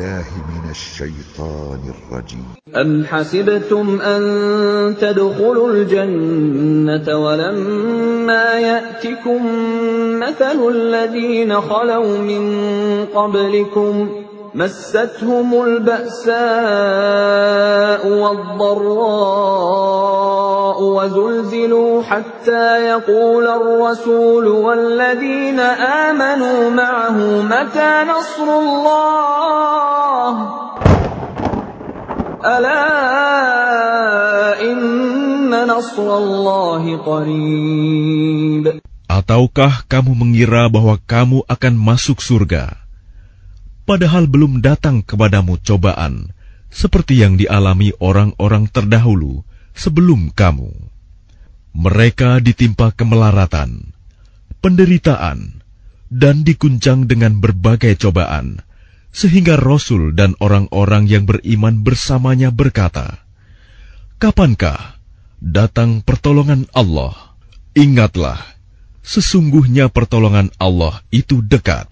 بالله من الشيطان الرجيم. أم حسبتم أن تدخلوا الجنة ولما يأتكم مثل الذين خلوا من قبلكم مستهم البأساء والضراء وزلزلوا حتى يقول الرسول والذين آمنوا معه متى نصر الله ألا إن نصر الله قريب Ataukah kamu mengira bahwa kamu akan masuk surga? padahal belum datang kepadamu cobaan seperti yang dialami orang-orang terdahulu Sebelum kamu. Mereka ditimpa kemelaratan, penderitaan, dan dikuncang dengan berbagai cobaan, sehingga Rasul dan orang-orang yang beriman bersamanya berkata, "Kapankah datang pertolongan Allah?" Ingatlah, sesungguhnya pertolongan Allah itu dekat.